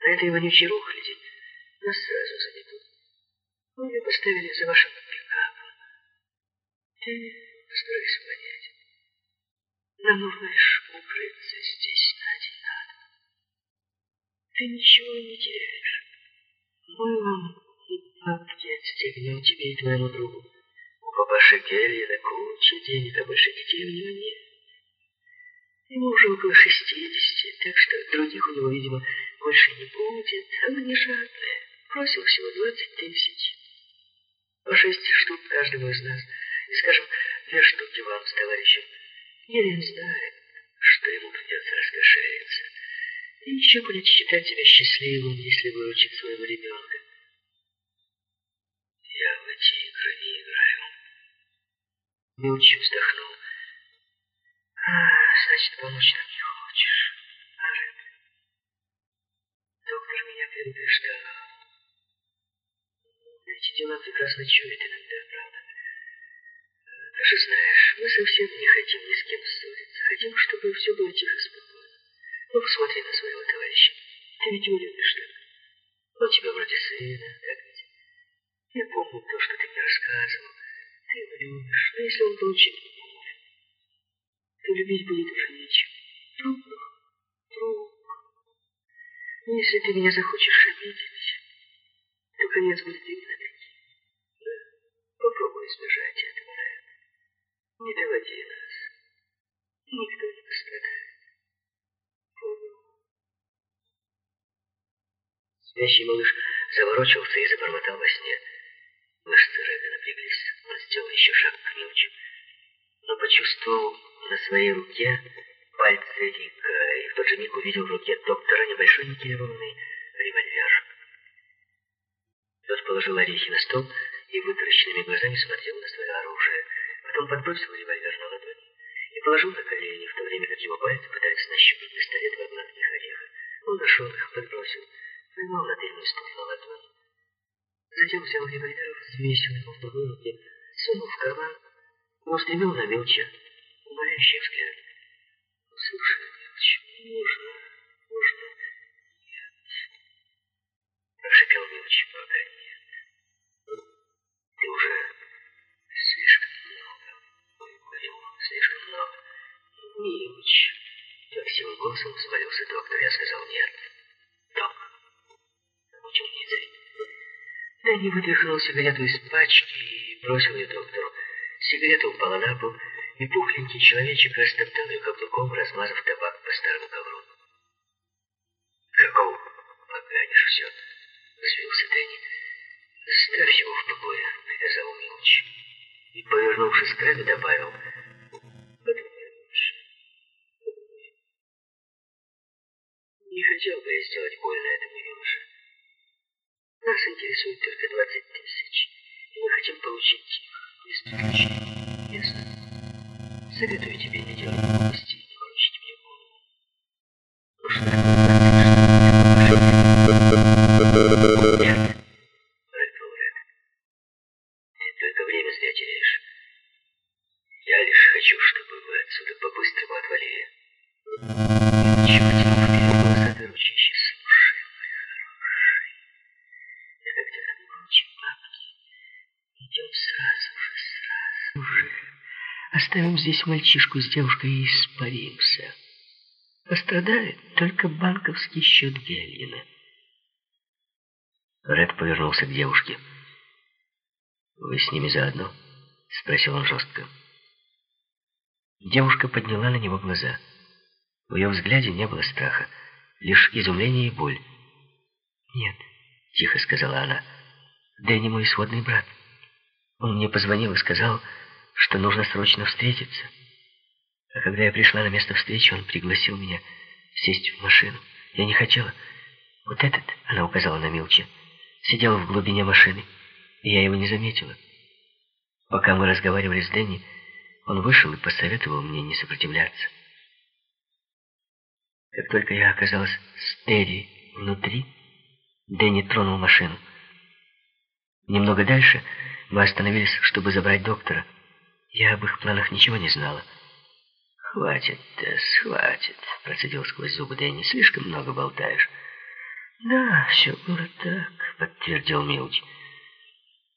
На этой вонючей рухляди нас сразу заметут. Мы ее поставили за вашим пикапом. Ты постарайся понять. Нам нужно лишь укрыться здесь на один на Ты ничего не теряешь. Мы вам и бабки отстегнем тебе и твоему другу. У папаши Гелли куча денег, а больше детей у него нет. Ему уже около шестидесяти, так что других у него, видимо, больше не будет. А мы не жадные. Просил всего двадцать тысяч. По шесть штук каждому из нас. И, скажем, две штуки вам с товарищем. Елен знает, что ему придется раскошелиться. И еще будет считать себя счастливым, если выручит своего ребенка. Я в эти игры не играю. Милчи вздохнул. А, значит, помочь Прекрасно чует иногда, правда? Ты же знаешь, мы совсем не хотим ни с кем ссориться. Хотим, чтобы все было тихо спокойно. Ну, посмотри на своего товарища. Ты ведь его любишь, так? Он тебя вроде сына, так ведь? Я помню то, что ты мне рассказывал. Ты его любишь. Но если он получит пулю, то любить будет уже нечего. Друг, друг. Если ты меня захочешь обидеть, то конец будет именно Не доводи нас. Никто не пострадает. Спящий малыш заворочился и забормотал во сне. Мышцы Реда напряглись. Он сделал еще шаг к Милчу, но почувствовал на своей руке пальцы Рика и в тот же миг увидел в руке доктора небольшой никелированный револьвер. Тот положил орехи на стол и вытаращенными глазами смотрел на свое оружие. Потом подбросил револьвер на ладони и положил на колени, в то время как его пальцы пытались нащупать пистолет в гладких орехах. Он нашел их, подбросил, поймал на дымный стул на ладони. Затем взял револьвер, взвесил его в другой руке, сунул в карман, устремил на Милча умоляющий взгляд. «Слушай, Милч, можно...» голосом взмолился доктор. Я сказал «нет». «Док...» Ученицы. Дэнни вытряхнул сигарету из пачки и бросил ее доктору. Сигарета упала на пол, и пухленький человечек растоптал ее каблуком, размазав табак по старому ковру. «Какого поганишь все?» — взвился Дэнни. «Ставь его в покое», — приказал Милч. И, повернувшись к Реду, добавил, хотел бы я сделать больно этому юноше. Нас интересует только 20 тысяч, и мы хотим получить их без приключений. Ясно? Советую тебе не делать глупостей и не ворочать мне голову. Уж Нет, рыкнул Ред. Ты только время зря теряешь. Я лишь хочу, чтобы вы отсюда по-быстрому отвалили. Ничего Идем сразу же, сразу же. Оставим здесь мальчишку с девушкой и испаримся. Пострадает только банковский счет Гельгина. Ред повернулся к девушке. «Вы с ними заодно?» — спросил он жестко. Девушка подняла на него глаза. В ее взгляде не было страха, лишь изумление и боль. «Нет», — тихо сказала она, — «Дэнни мой сводный брат. Он мне позвонил и сказал, что нужно срочно встретиться. А когда я пришла на место встречи, он пригласил меня сесть в машину. Я не хотела. Вот этот, она указала на Милча, сидел в глубине машины, и я его не заметила. Пока мы разговаривали с Дэнни, он вышел и посоветовал мне не сопротивляться. Как только я оказалась с Терри внутри, Дэнни тронул машину. Немного дальше мы остановились, чтобы забрать доктора. Я об их планах ничего не знала. «Хватит, Тесс, хватит», — процедил сквозь зубы Дэнни. «Слишком много болтаешь. Да, все было так, подтвердил Милч.